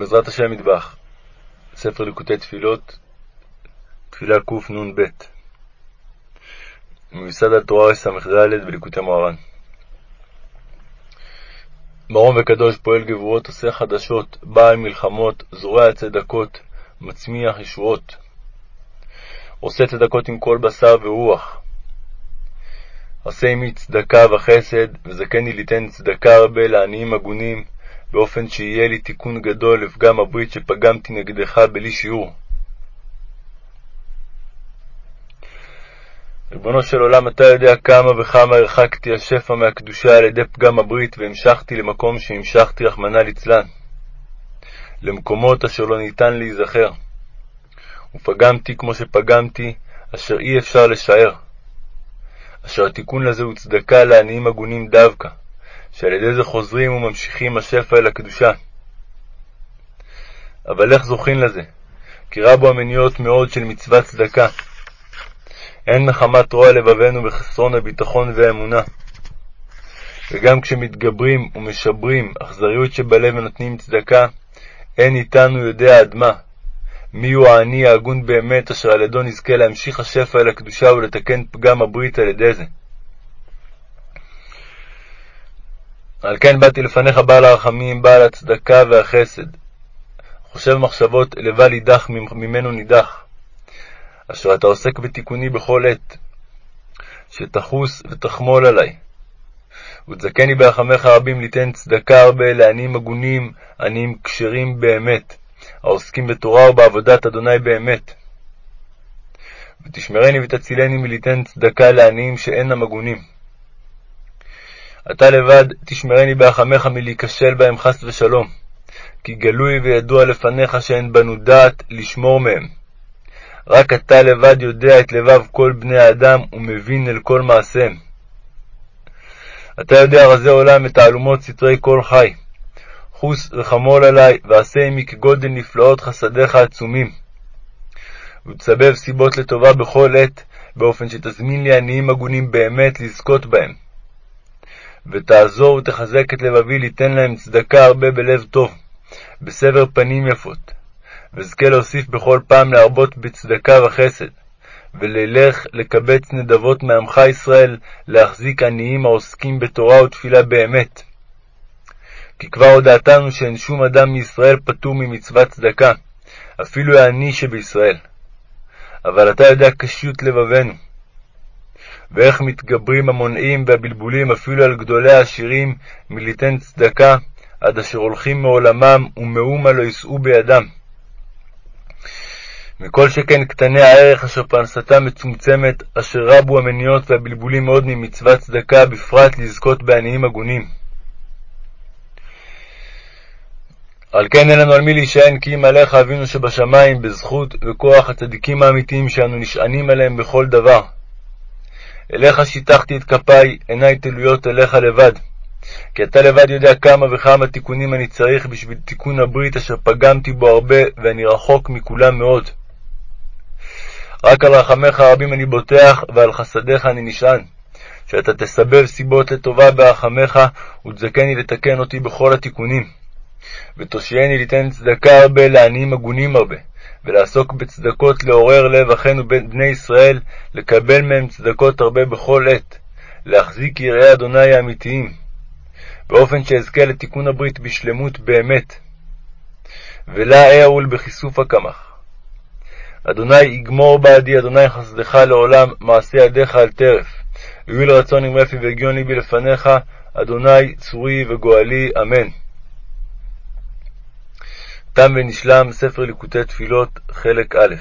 בעזרת השם מטבח, ספר ליקוטי תפילות, תפילה קנ"ב, מיוסד על תורה רס"ד בליקוטי מוהר"ן. מרום וקדוש פועל גבורות, עושה חדשות, בעל מלחמות, זורע צדקות, מצמיח ישועות. עושה צדקות עם כל בשר ורוח. עשה עמי צדקה וחסד, וזכני ליתן צדקה הרבה לעניים הגונים, באופן שיהיה לי תיקון גדול לפגם הברית שפגמתי נגדך בלי שיעור. ריבונו של עולם, אתה יודע כמה וכמה הרחקתי השפע מהקדושה על ידי פגם הברית, והמשכתי למקום שהמשכתי, רחמנא ליצלן, למקומות אשר לא ניתן להיזכר. ופגמתי כמו שפגמתי, אשר אי אפשר לשער. אשר התיקון לזה הוא צדקה לעניים הגונים דווקא, שעל ידי זה חוזרים וממשיכים השפע אל הקדושה. אבל איך זוכין לזה? כי רבו המניעות מאוד של מצוות צדקה. אין נחמת רוע לבבנו בחסרון הביטחון והאמונה. וגם כשמתגברים ומשברים אכזריות שבלב ונותנים צדקה, אין איתנו יודע עד מה. מי הוא העני ההגון באמת, אשר על ידו נזכה להמשיך השפע אל הקדושה ולתקן פגם הברית על ידי זה. על כן באתי לפניך בעל הרחמים, בעל הצדקה והחסד. חושב מחשבות לבל יידח ממנו נידח, אשר אתה עוסק בתיקוני בכל עת, שתחוס ותחמול עלי. ותזכני ברחמך רבים ליתן צדקה הרבה לעניים הגונים, עניים כשרים באמת, העוסקים בתורה ובעבודת אדוני באמת. ותשמרני ותצילני מליתן צדקה לעניים שאינם הגונים. אתה לבד תשמרני בהחמך מלהיכשל בהם חס ושלום, כי גלוי וידוע לפניך שאין בנו דעת לשמור מהם. רק אתה לבד יודע את לבב כל בני האדם ומבין אל כל מעשיהם. אתה יודע רזי עולם את תעלומות סתרי כל חי. חוס וחמול עלי, ועשה עמי כגודל נפלאות חסדיך עצומים. ותסבב סיבות לטובה בכל עת, באופן שתזמין לי עניים הגונים באמת לזכות בהם. ותעזור ותחזק את לבבי ליתן להם צדקה הרבה בלב טוב, בסבר פנים יפות, ואזכה להוסיף בכל פעם להרבות בצדקה וחסד, וללך לקבץ נדבות מעמך ישראל, להחזיק עניים העוסקים בתורה ותפילה באמת. כי כבר הודעתנו שאין שום אדם מישראל פטור ממצוות צדקה, אפילו העני שבישראל. אבל אתה יודע קשיות לבבנו, ואיך מתגברים המונעים והבלבולים אפילו על גדולי העשירים מליתן צדקה, עד אשר הולכים מעולמם ומאומה לא יישאו בידם. מכל שכן קטני הערך אשר פרנסתם מצומצמת, אשר רבו המניעות והבלבולים מאוד ממצוות צדקה, בפרט לזכות בעניים הגונים. על כן אין לנו על מי להישען כי אם עליך אבינו שבשמיים, בזכות וכוח הצדיקים האמיתיים שאנו נשענים עליהם בכל דבר. אליך שיטחתי את כפיי, עיניי תלויות אליך לבד. כי אתה לבד יודע כמה וכמה תיקונים אני צריך בשביל תיקון הברית אשר פגמתי בו הרבה, ואני רחוק מכולם מאוד. רק על רחמיך הרבים אני בוטח, ועל חסדיך אני נשען. שאתה תסבב סיבות לטובה ברחמיך, ותזכני לתקן אותי בכל התיקונים. ותושייני ליתן צדקה הרבה לעניים הגונים הרבה. ולעסוק בצדקות לעורר לב אחינו בני ישראל, לקבל מהם צדקות הרבה בכל עת, להחזיק יראי אדוני האמיתיים, באופן שאזכה לתיקון הברית בשלמות באמת. ולה אעול בכיסוף הקמח. אדוני יגמור בעדי, אדוני חסדך לעולם, מעשה ידיך על טרף. יואיל רצון עם רפי והגיון ליבי לפניך, אדוני צורי וגואלי, אמן. תם ונשלם ספר ליקוטי תפילות, חלק א'